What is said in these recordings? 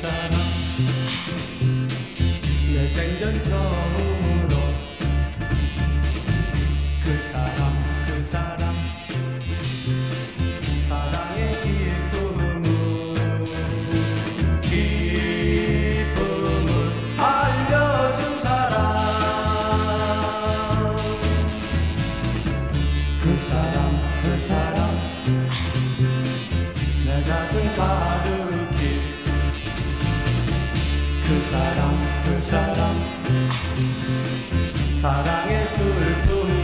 사랑 내 생전 처음으로 그 사람 그 사람. 사랑의 기쁨을 기쁨을 알려준 사람. 그 사람 그 사람. 내 가슴 가득히 그 사람 그 사람. 사랑의 슬픔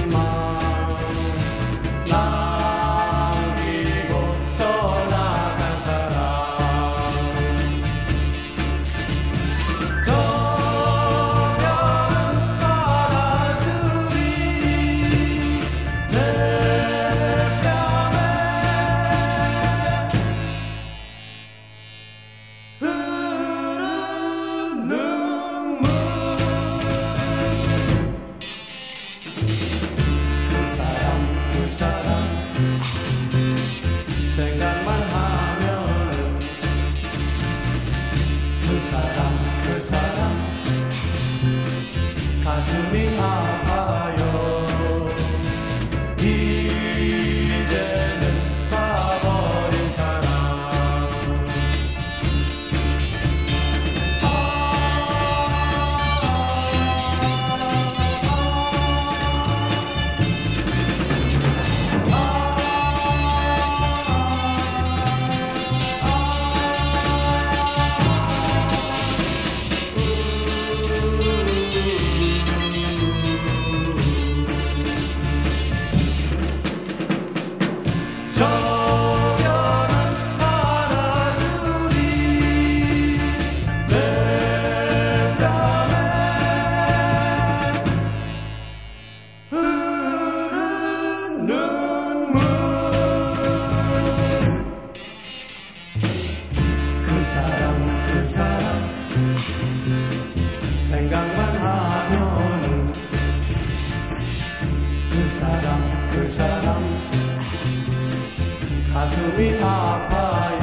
가슴이 아파요 이 생각만 하면은 그 사람 그 사람 가슴이 아파